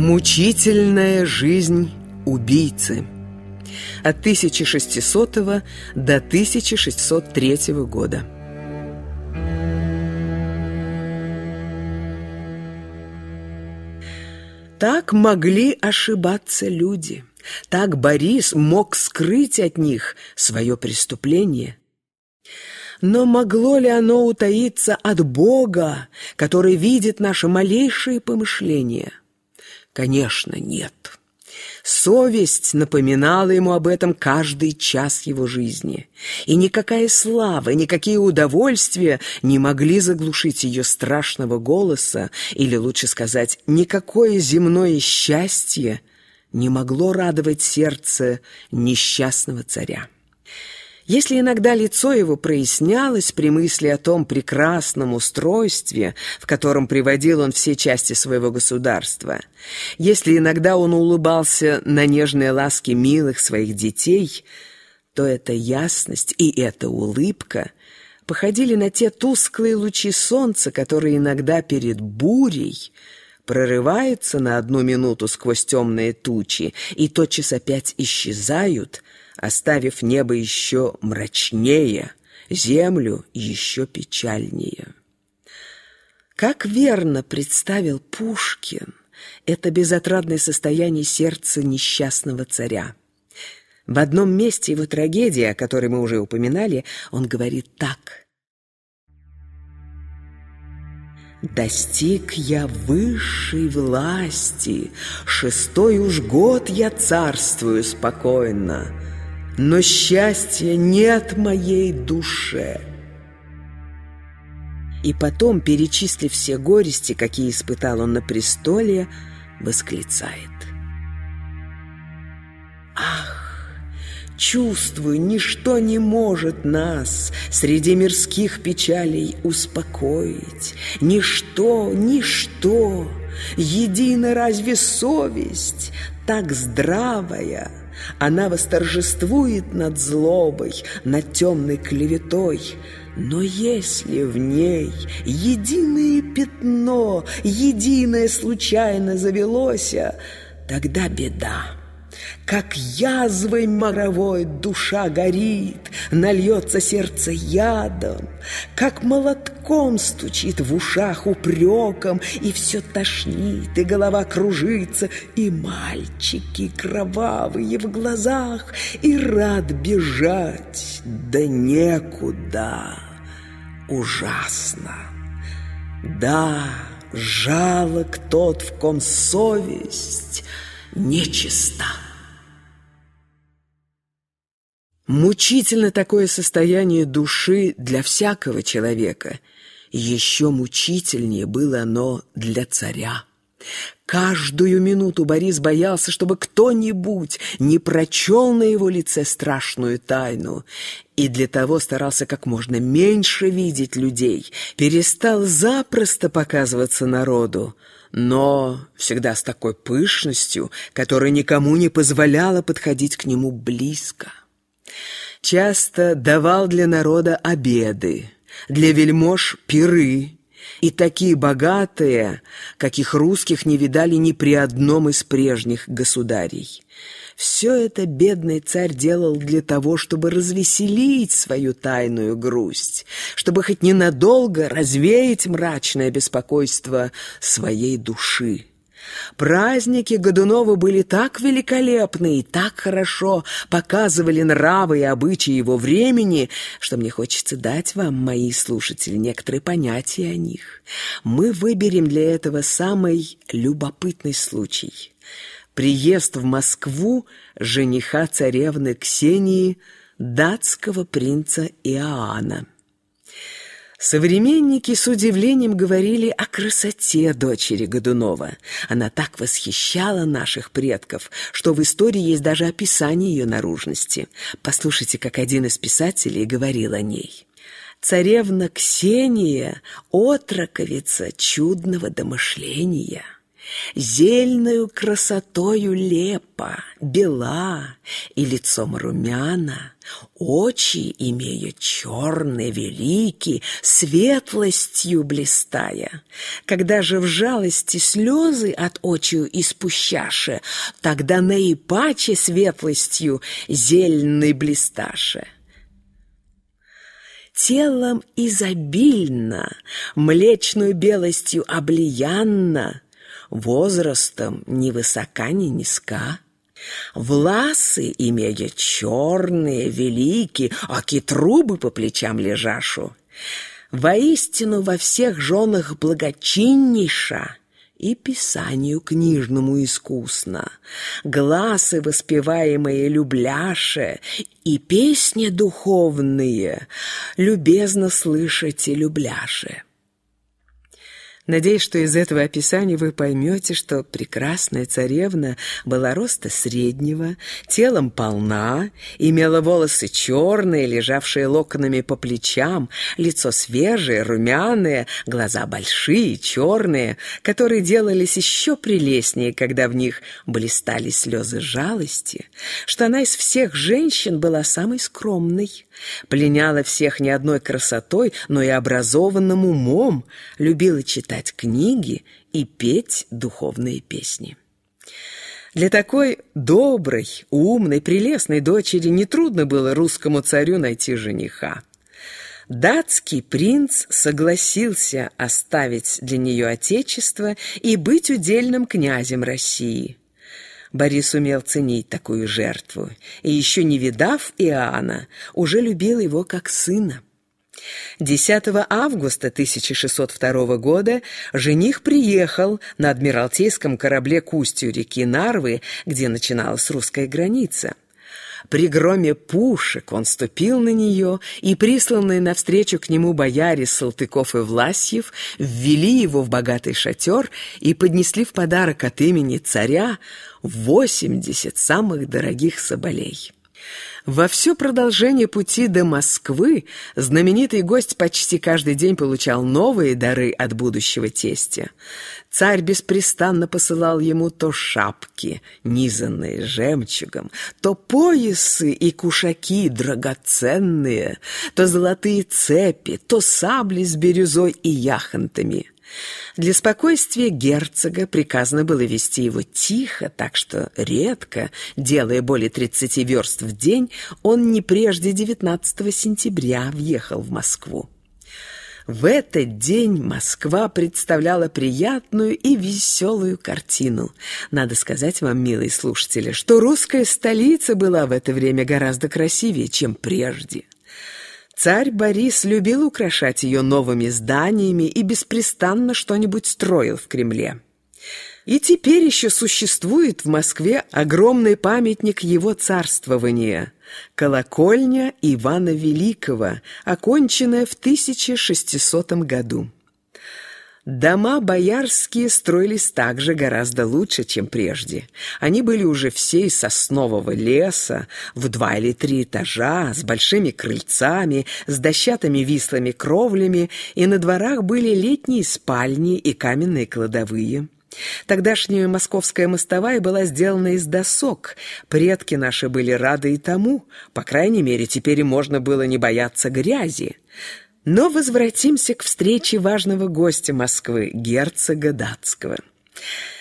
Мучительная жизнь убийцы от 1600 до 1603 года. Так могли ошибаться люди. Так Борис мог скрыть от них свое преступление. Но могло ли оно утаиться от Бога, который видит наши малейшие помышления? Конечно, нет. Совесть напоминала ему об этом каждый час его жизни. И никакая слава, никакие удовольствия не могли заглушить ее страшного голоса, или, лучше сказать, никакое земное счастье не могло радовать сердце несчастного царя. Если иногда лицо его прояснялось при мысли о том прекрасном устройстве, в котором приводил он все части своего государства, если иногда он улыбался на нежные ласки милых своих детей, то эта ясность и эта улыбка походили на те тусклые лучи солнца, которые иногда перед бурей прорываются на одну минуту сквозь темные тучи и тотчас опять исчезают – оставив небо еще мрачнее, землю еще печальнее. Как верно представил Пушкин это безотрадное состояние сердца несчастного царя. В одном месте его трагедии, о которой мы уже упоминали, он говорит так. «Достиг я высшей власти, шестой уж год я царствую спокойно, но счастья нет моей душе. И потом, перечислив все горести, какие испытал он на престоле, восклицает. Ах, чувствую, ничто не может нас среди мирских печалей успокоить. Ничто, ничто, едино разве совесть, так здравая, она восторжествует над злобой, над темной клеветой. Но если в ней единое пятно, единое случайно завелося, тогда беда. Как язвой моровой душа горит, Нальется сердце ядом, Как молотком стучит в ушах упреком, И все тошнит, и голова кружится, И мальчики кровавые в глазах, И рад бежать, да некуда. Ужасно. Да, жалок тот, в ком совесть нечиста. Мучительно такое состояние души для всякого человека. Еще мучительнее было оно для царя. Каждую минуту Борис боялся, чтобы кто-нибудь не прочел на его лице страшную тайну, и для того старался как можно меньше видеть людей, перестал запросто показываться народу, но всегда с такой пышностью, которая никому не позволяла подходить к нему близко часто давал для народа обеды, для вельмож пиры, и такие богатые, каких русских не видали ни при одном из прежних государей. Все это бедный царь делал для того, чтобы развеселить свою тайную грусть, чтобы хоть ненадолго развеять мрачное беспокойство своей души. Праздники Годунова были так великолепны и так хорошо показывали нравы и обычаи его времени, что мне хочется дать вам, мои слушатели, некоторые понятия о них. Мы выберем для этого самый любопытный случай. Приезд в Москву жениха царевны Ксении, датского принца Иоанна. Современники с удивлением говорили о красоте дочери Годунова. Она так восхищала наших предков, что в истории есть даже описание ее наружности. Послушайте, как один из писателей говорил о ней. «Царевна Ксения – отроковица чудного домышления». Зельною красотою лепа, бела, и лицом румяна, очи имея черные, велики, светлостью блистая. Когда же в жалости слезы от очию испущаше, тогда наипаче светлостью зельной блисташе телом изобильно, млечную белостью облиянна, возрастом ни высока, ни низка. Власы, имея черные, великие, аки трубы по плечам лежашу. Воистину во всех женах благочиннейша, и писанию книжному искусно, глазы воспеваемые любляше, и песни духовные любезно слышите любляше. Надеюсь, что из этого описания вы поймете, что прекрасная царевна была роста среднего, телом полна, имела волосы черные, лежавшие локонами по плечам, лицо свежее, румяное, глаза большие, черные, которые делались еще прелестнее, когда в них блистали слезы жалости, что она из всех женщин была самой скромной, пленяла всех не одной красотой, но и образованным умом, любила читать читать книги и петь духовные песни. Для такой доброй, умной, прелестной дочери нетрудно было русскому царю найти жениха. Датский принц согласился оставить для нее отечество и быть удельным князем России. Борис умел ценить такую жертву, и еще не видав Иоанна, уже любил его как сына. 10 августа 1602 года жених приехал на адмиралтейском корабле к устью реки Нарвы, где начиналась русская граница. При громе пушек он ступил на нее, и присланные навстречу к нему бояре Салтыков и Власьев ввели его в богатый шатер и поднесли в подарок от имени царя 80 самых дорогих соболей. Во все продолжение пути до Москвы знаменитый гость почти каждый день получал новые дары от будущего тестя. Царь беспрестанно посылал ему то шапки, низанные жемчугом, то поясы и кушаки драгоценные, то золотые цепи, то сабли с бирюзой и яхонтами. Для спокойствия герцога приказано было вести его тихо, так что редко, делая более 30 верст в день, он не прежде 19 сентября въехал в Москву. В этот день Москва представляла приятную и веселую картину. Надо сказать вам, милые слушатели, что русская столица была в это время гораздо красивее, чем прежде. Царь Борис любил украшать ее новыми зданиями и беспрестанно что-нибудь строил в Кремле. И теперь еще существует в Москве огромный памятник его царствования – колокольня Ивана Великого, оконченная в 1600 году. Дома боярские строились также гораздо лучше, чем прежде. Они были уже все из соснового леса, в два или три этажа, с большими крыльцами, с дощатыми вислыми кровлями, и на дворах были летние спальни и каменные кладовые. Тогдашняя московская мостовая была сделана из досок. Предки наши были рады и тому. По крайней мере, теперь можно было не бояться грязи. Но возвратимся к встрече важного гостя Москвы, герцога датского.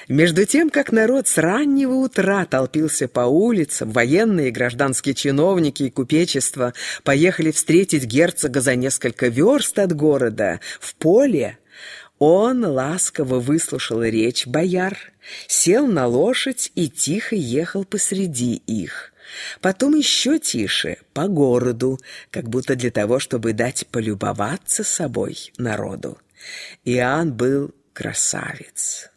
Между тем, как народ с раннего утра толпился по улицам, военные и гражданские чиновники и купечество поехали встретить герцога за несколько верст от города, в поле, он ласково выслушал речь бояр, сел на лошадь и тихо ехал посреди их. Потом еще тише, по городу, как будто для того, чтобы дать полюбоваться собой народу. Иоанн был красавец.